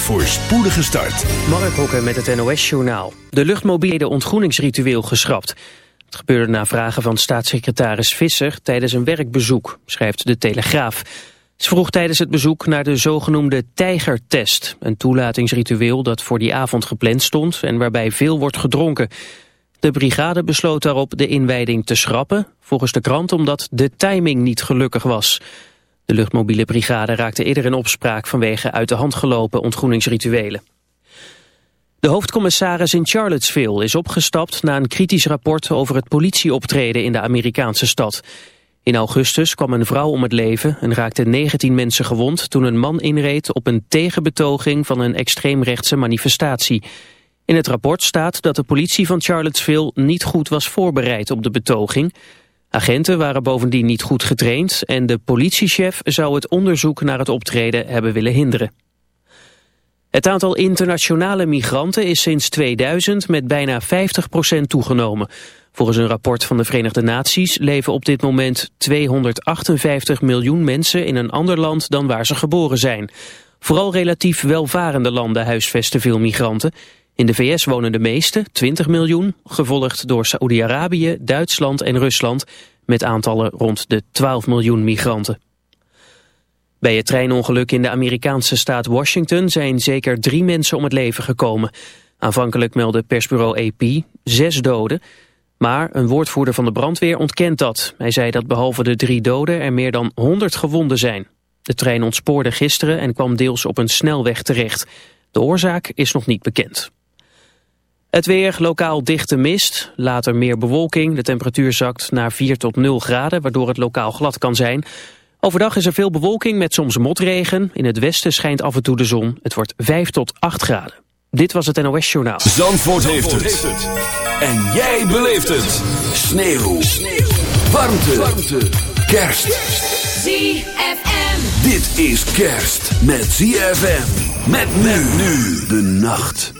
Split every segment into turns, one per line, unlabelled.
voor spoedige start.
Mark Hokken met het NOS-journaal. De luchtmobiele ontgroeningsritueel geschrapt. Het gebeurde na vragen van staatssecretaris Visser tijdens een werkbezoek, schrijft de Telegraaf. Ze vroeg tijdens het bezoek naar de zogenoemde tijgertest. Een toelatingsritueel dat voor die avond gepland stond en waarbij veel wordt gedronken. De brigade besloot daarop de inwijding te schrappen, volgens de krant omdat de timing niet gelukkig was. De luchtmobiele brigade raakte eerder in opspraak vanwege uit de hand gelopen ontgroeningsrituelen. De hoofdcommissaris in Charlottesville is opgestapt na een kritisch rapport over het politieoptreden in de Amerikaanse stad. In augustus kwam een vrouw om het leven en raakte 19 mensen gewond toen een man inreed op een tegenbetoging van een extreemrechtse manifestatie. In het rapport staat dat de politie van Charlottesville niet goed was voorbereid op de betoging. Agenten waren bovendien niet goed getraind en de politiechef zou het onderzoek naar het optreden hebben willen hinderen. Het aantal internationale migranten is sinds 2000 met bijna 50% toegenomen. Volgens een rapport van de Verenigde Naties leven op dit moment 258 miljoen mensen in een ander land dan waar ze geboren zijn. Vooral relatief welvarende landen huisvesten veel migranten. In de VS wonen de meeste, 20 miljoen, gevolgd door Saoedi-Arabië, Duitsland en Rusland, met aantallen rond de 12 miljoen migranten. Bij het treinongeluk in de Amerikaanse staat Washington zijn zeker drie mensen om het leven gekomen. Aanvankelijk meldde persbureau AP zes doden, maar een woordvoerder van de brandweer ontkent dat. Hij zei dat behalve de drie doden er meer dan 100 gewonden zijn. De trein ontspoorde gisteren en kwam deels op een snelweg terecht. De oorzaak is nog niet bekend. Het weer, lokaal dichte mist, later meer bewolking. De temperatuur zakt naar 4 tot 0 graden, waardoor het lokaal glad kan zijn. Overdag is er veel bewolking met soms motregen. In het westen schijnt af en toe de zon. Het wordt 5 tot 8 graden. Dit was het NOS Journaal.
Zandvoort, heeft, het. En jij beleeft het. Sneeuw. Sneeuw. Warmte. Warmte. Kerst.
ZFM.
Dit is kerst met ZFM. Met men nu de nacht.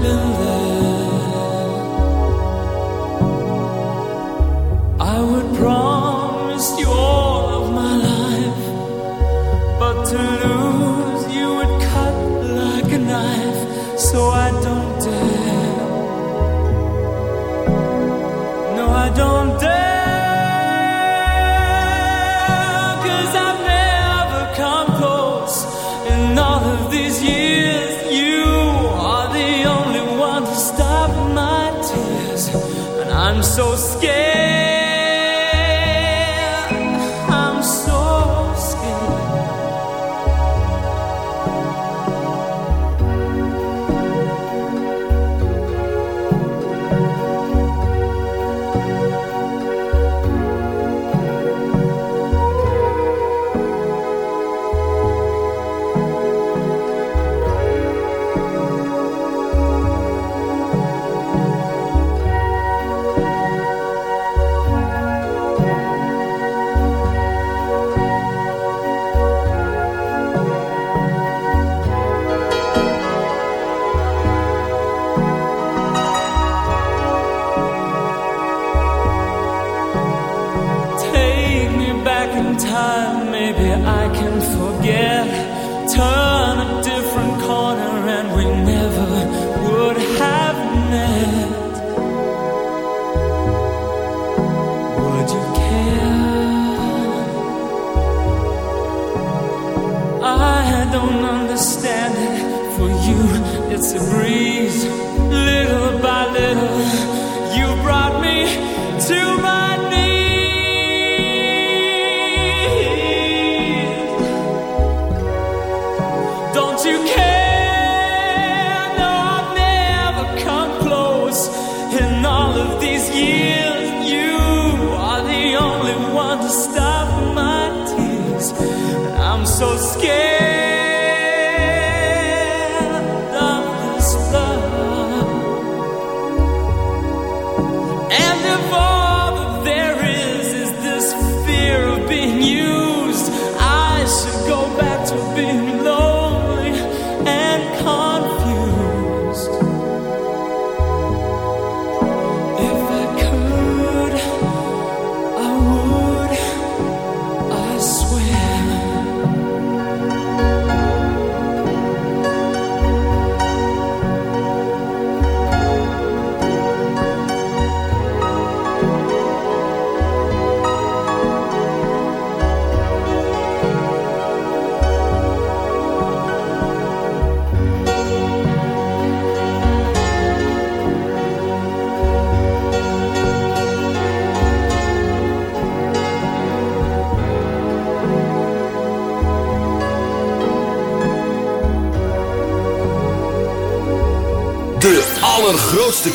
I've.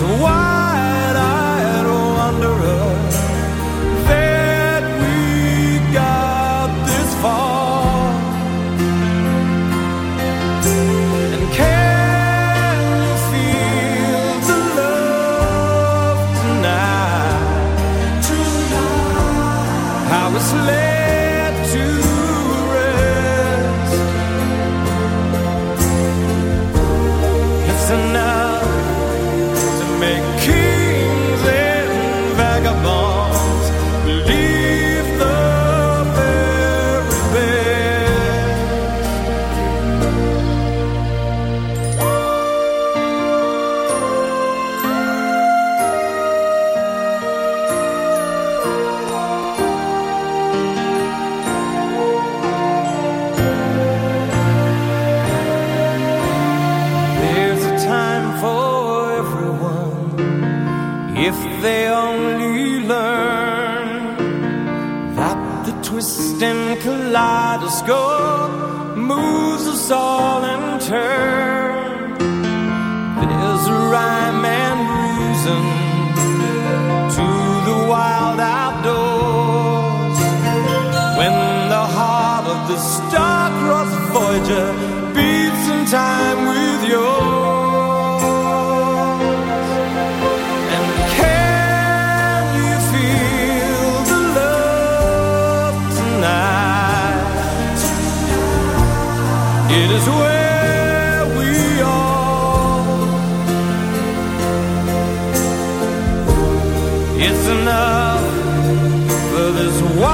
For
this enough for this wide-eyed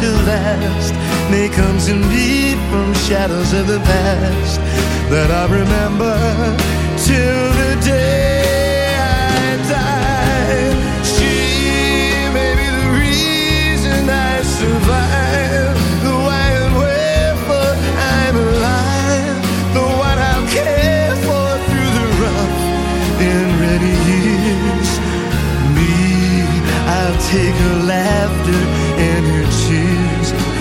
To last. May come to me from shadows of the past that I remember till the day I die. She may be the reason I survive.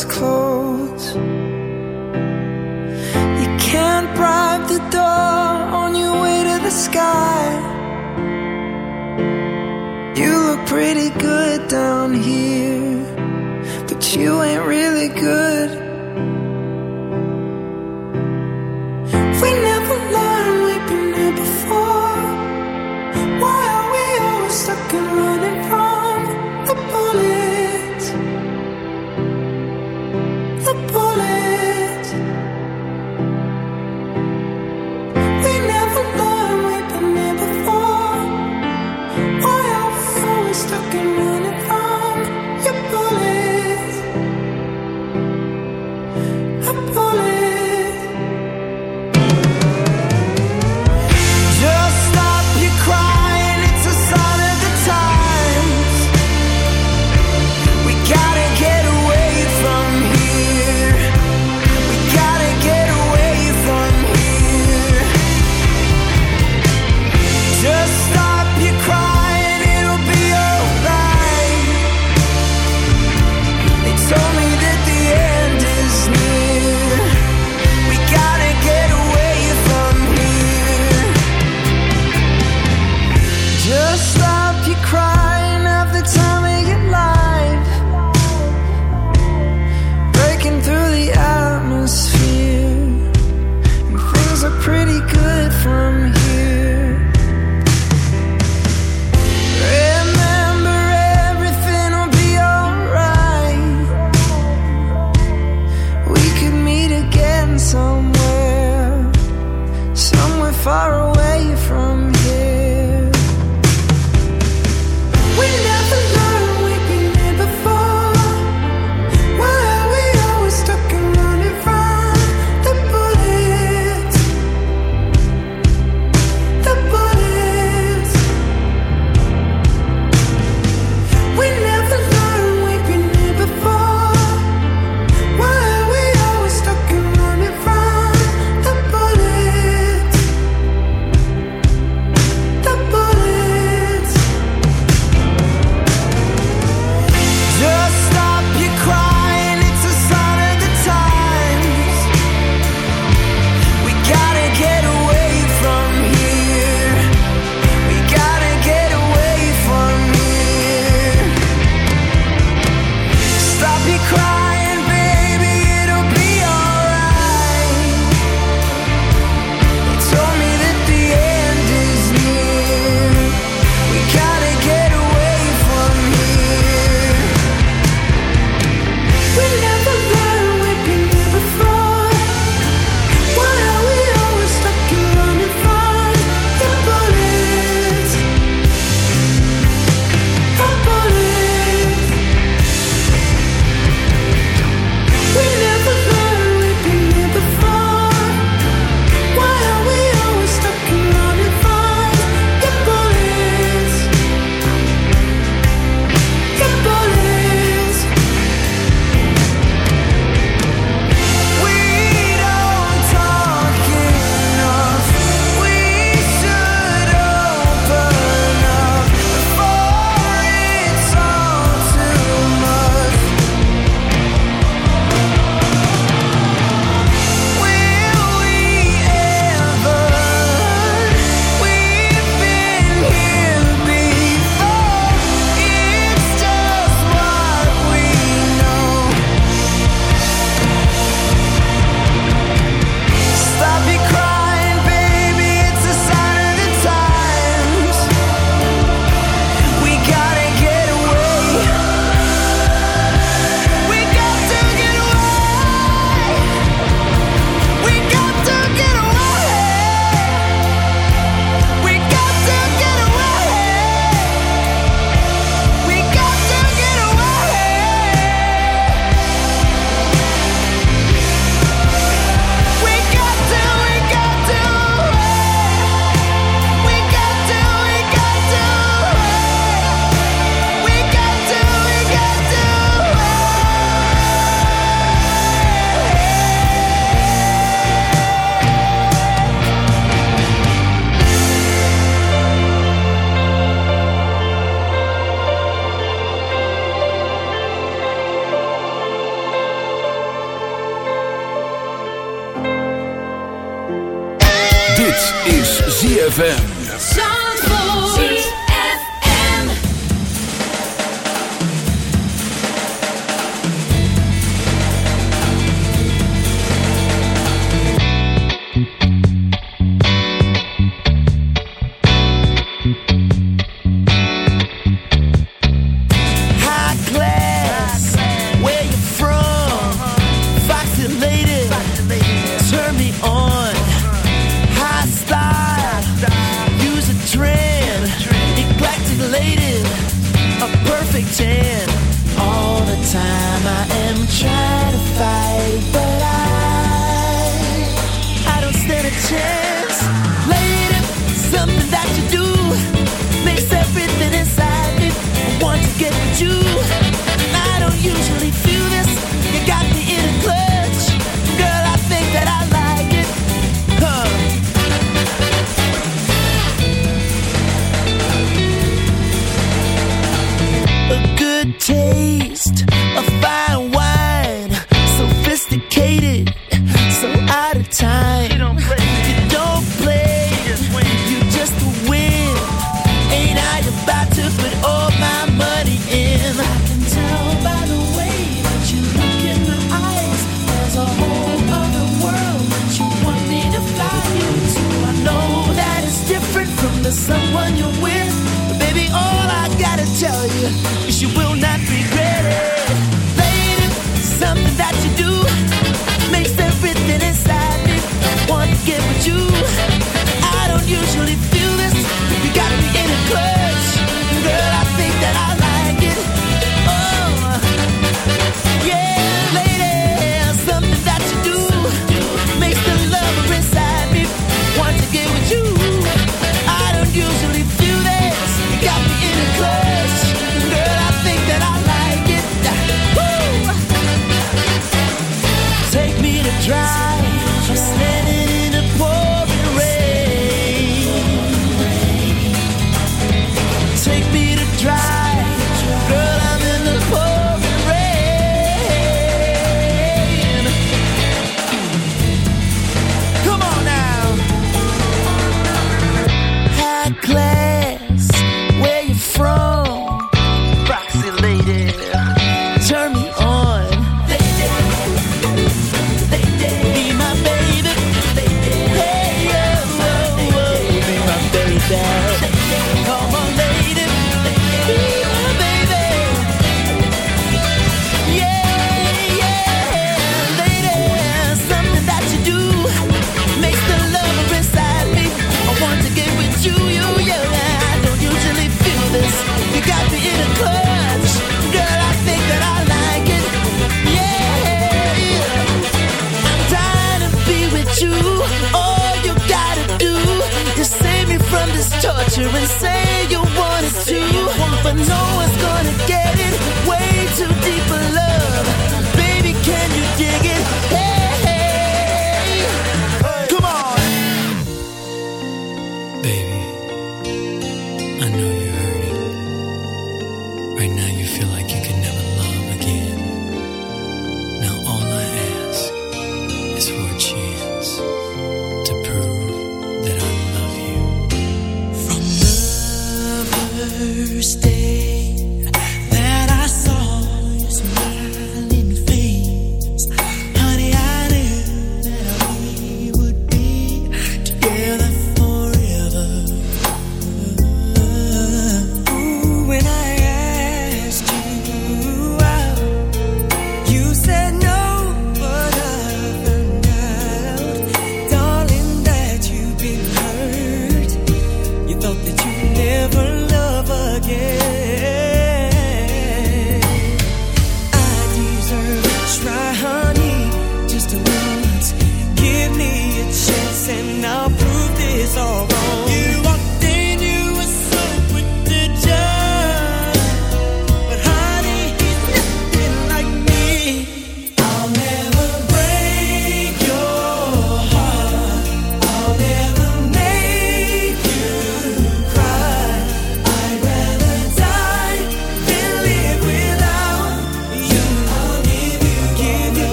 eyes close. You can't bribe the door on your way to the sky. You look pretty good down here, but you ain't.
ZFM.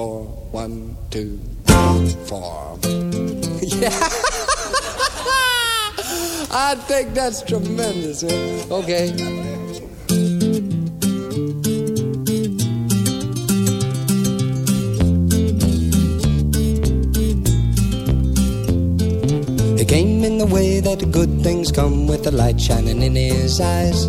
Four. One, two, four. yeah. I think that's tremendous. Okay. He came in the way that good things come with the light shining in his eyes.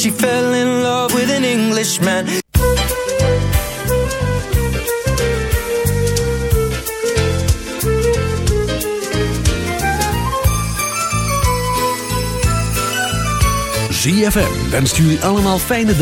she fell in love with an Englishman.
ZFM wenst jullie allemaal fijne dag.